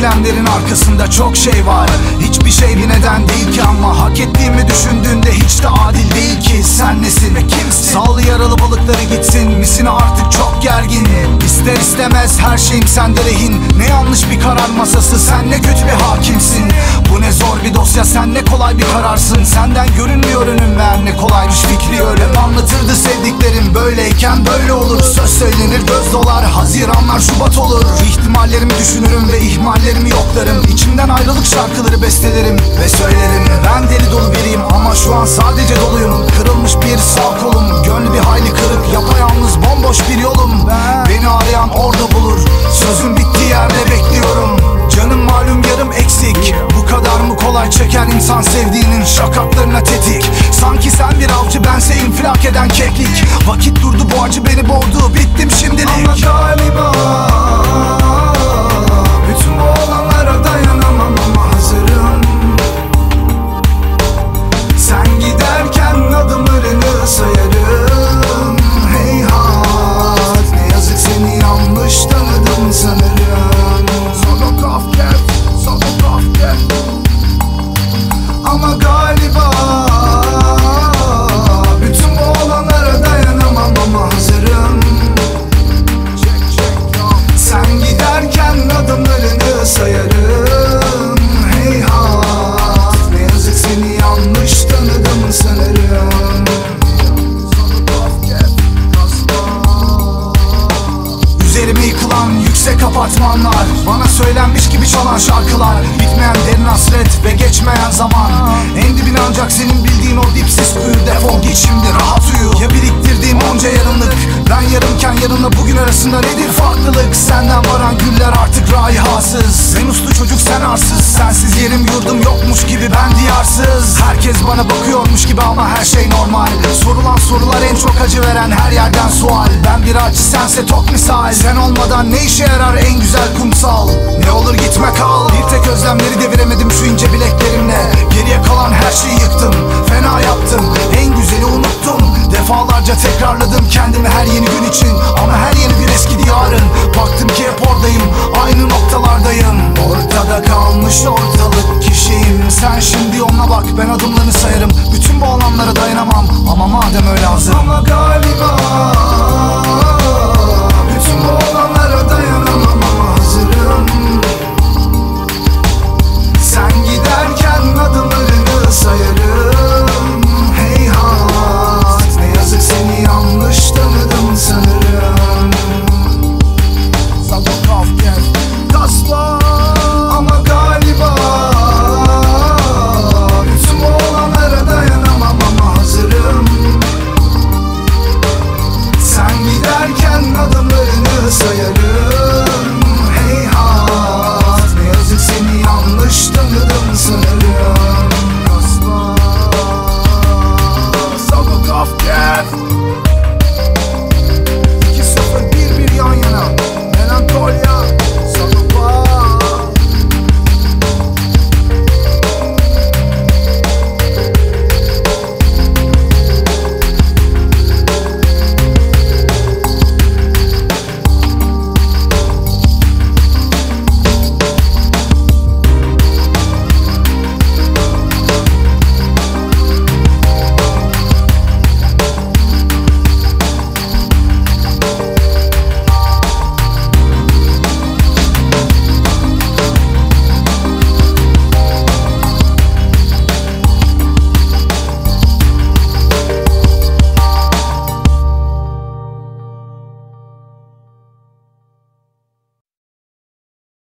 ikilemlerin arkasında çok şey var. Hiçbir şey bir neden değil ki ama Hak ettiğimi düşündüğünde hiç de adil değil ki. Sen nesin ve kimsin? Sağlı yaralı balıkları gitsin. Misin artık çok gergin? İster istemez her şeyim sende rehin. Ne yanlış bir karar masası sen ne kötü bir hakimsin. Bu ne zor bir dosya sen ne kolay bir kararsın. Senden görünmüyor önüm ver ne kolaymış fikri öyle Anlatırdı sevdiklerim böyleyken böyle olur. Söz söylenir göz dolar. Haziranlar Şubat olur İhtimallerimi düşünürüm ve ihmallerimi yoklarım. İçimden ayrılık şarkıları bestelerim ve söylerim. Ben deli dolu biriyim ama şu an sadece doluyum. Kırılmış bir sağ kolum Gönlü bir hayli kırık. Yapayalnız bomboş bir yolum. Beni arayan orada bulur. Sözün bittiği yerde bekliyorum. Canım malum yarım eksik. Bu kadar mı kolay çeker insan sevdiğinin şakaklarına tetik? Sanki sen bir avcı bense infilak eden keklik. Vakit durdu bu acı beni boğdu. Bittim şimdilik. Ama yanlış tanıdım sanırım. Üzerime yıkılan yüksek apartmanlar Bana söylenmiş gibi çalan şarkılar. Bitmeyen derin hasret ve geçmeyen zaman. En dibine ancak senin bildiğin o dipsiz kuyu Defol git rahat uyu. Ya biriktirdiğim arasında nedir farklılık? Senden varan güller artık raihasız Ben uslu çocuk sen arsız. Sensiz yerim yurdum yokmuş gibi ben diyarsız. Herkes bana bakıyormuş gibi ama her şey normal. Sorulan sorular en çok acı veren her yerden sual. Ben bir acı sense tok misal. Sen olmadan ne işe yarar en güzel kumsal? Ne olur gitme kal. Bir tek özlemleri deviremedim şu ince bileklerimle. Geriye kalan her şeyi yıktım. Fena yaptım. En kalmış ortalık kişiyim. Sen şimdi ona bak ben adımlarını sayarım. Bütün bu alanlara dayanamam. Ama madem öyle hazır Ama galiba